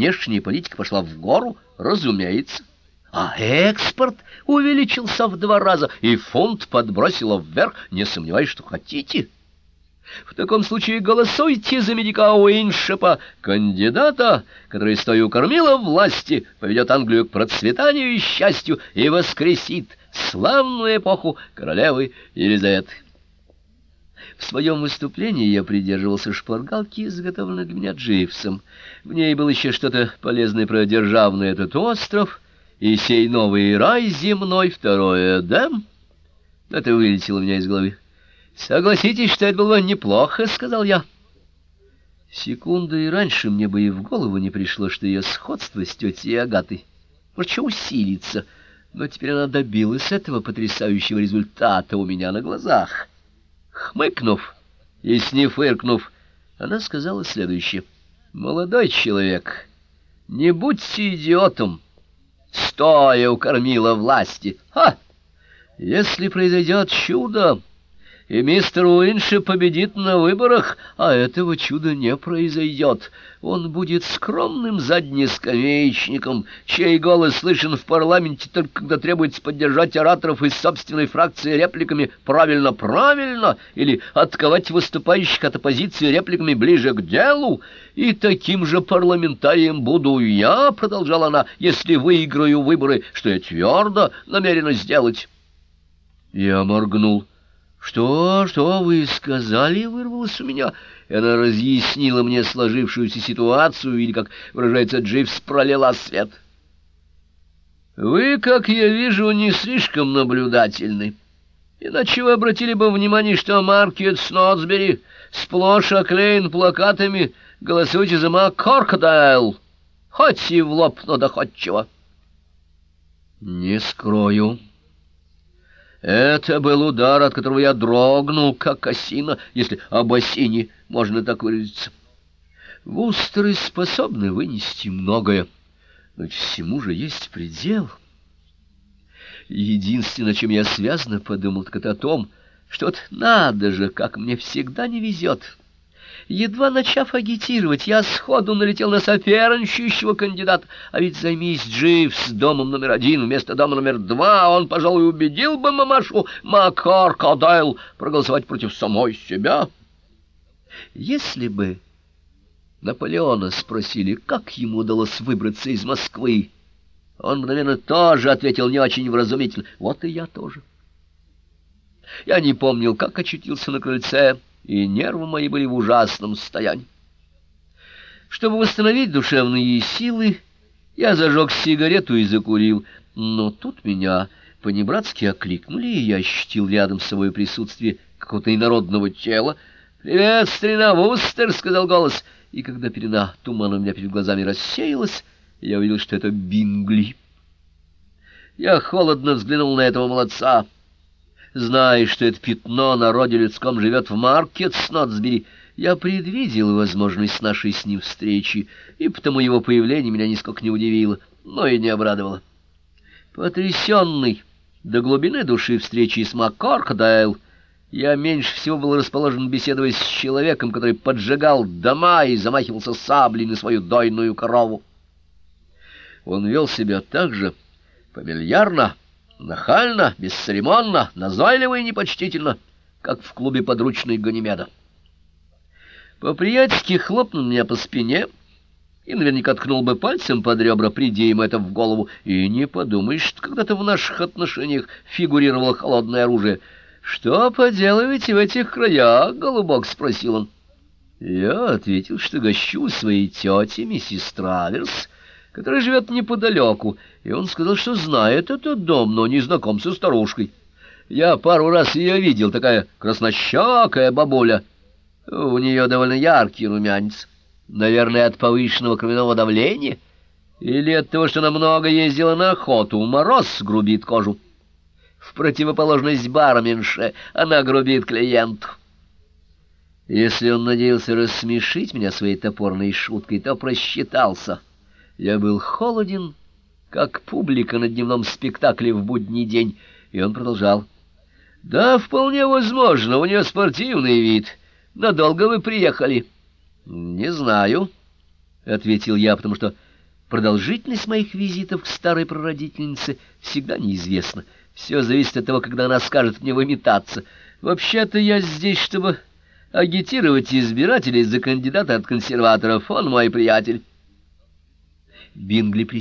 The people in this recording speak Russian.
внешняя политика пошла в гору, разумеется. А экспорт увеличился в два раза, и фунт подбросило вверх, не сомневаюсь, что хотите. В таком случае голосуйте за медика Уиншепа, кандидата, который, стоя кормила власти, поведет Англию к процветанию и счастью и воскресит славную эпоху королевы Елизаветы. В своем выступлении я придерживался шпаргалки, изготовленной для меня Дживсом. В ней было еще что-то полезное про державный этот остров и сей новый рай земной, второе, да? Это вылетело у меня из головы. «Согласитесь, что это было неплохо», — сказал я. Секунду и раньше мне бы и в голову не пришло, что ее сходство с тетей Агатой может усилиться, но теперь она добилась этого потрясающего результата у меня на глазах. Хмыкнув и с ней фыркнув, она сказала следующее. «Молодой человек, не будьте идиотом, стоя укормила власти. Ха! Если произойдет чудо...» и мистер Уинши победит на выборах, а этого чуда не произойдет. Он будет скромным заднескамеечником, чей голос слышен в парламенте только когда требуется поддержать ораторов из собственной фракции репликами «правильно, правильно» или отковать выступающих от оппозиции репликами ближе к делу. И таким же парламентарием буду я, продолжала она, если выиграю выборы, что я твердо намерена сделать. Я моргнул. «Что, что вы сказали?» — вырвалось у меня. И она разъяснила мне сложившуюся ситуацию, или, как выражается Дживс, пролила свет. «Вы, как я вижу, не слишком наблюдательны. Иначе вы обратили бы внимание, что Маркет Снотсбери сплошь оклеен плакатами «Голосуйте за МакКоркдайл». Хоть и в лоб, но доходчиво. «Не скрою». Это был удар, от которого я дрогнул, как осина, если об осине можно так выразиться. Вустеры способны вынести многое, но всему же есть предел. Единственное, чем я связано подумал, так это о том, что вот надо же, как мне всегда не везет. Едва начав агитировать, я сходу налетел на соперничающего кандидата. А ведь займись Дживс домом номер один вместо дома номер два, он, пожалуй, убедил бы мамашу Макар Кадайл проголосовать против самой себя. Если бы Наполеона спросили, как ему удалось выбраться из Москвы, он, наверное, тоже ответил не очень вразумительно. Вот и я тоже. Я не помнил, как очутился на крыльце, и нервы мои были в ужасном состоянии. Чтобы восстановить душевные силы, я зажег сигарету и закурил, но тут меня по-небратски окликнули, и я ощутил рядом с собой присутствие какого-то инородного тела. «Привет, старина Вустер!» — сказал голос, и когда пелена тумана у меня перед глазами рассеялась, я увидел, что это Бингли. Я холодно взглянул на этого молодца — Зная, что это пятно на роде людском живет в Маркет Снотсбери, я предвидел возможность нашей с ним встречи, и потому его появление меня нисколько не удивило, но и не обрадовало. Потрясенный до глубины души встречи с Маккоркдайл, я меньше всего был расположен беседовать с человеком, который поджигал дома и замахивался саблей на свою дойную корову. Он вел себя так же фамильярно, Нахально, бесцеремонно, назойливо и непочтительно, как в клубе подручной Ганимеда. По-приятельски хлопнул меня по спине и наверняка ткнул бы пальцем под ребра, приди ему это в голову, и не подумаешь, что когда-то в наших отношениях фигурировало холодное оружие. «Что поделываете в этих краях?» — голубок спросил он. Я ответил, что гощу своей тете, миссис Траверс, который живет неподалеку, и он сказал, что знает этот дом, но не знаком со старушкой. Я пару раз ее видел, такая краснощекая бабуля. У нее довольно яркий румянец. Наверное, от повышенного кровяного давления или от того, что она много ездила на охоту, мороз грубит кожу. В противоположность барменше она грубит клиенту. Если он надеялся рассмешить меня своей топорной шуткой, то просчитался — я был холоден, как публика на дневном спектакле в будний день, и он продолжал. «Да, вполне возможно, у нее спортивный вид. Надолго вы приехали?» «Не знаю», — ответил я, потому что Продолжительность моих визитов к старой прародительнице всегда неизвестна. Все зависит от того, когда она скажет мне выметаться. Вообще-то я здесь, чтобы агитировать избирателей за кандидата от консерваторов. Он мой приятель. Бингли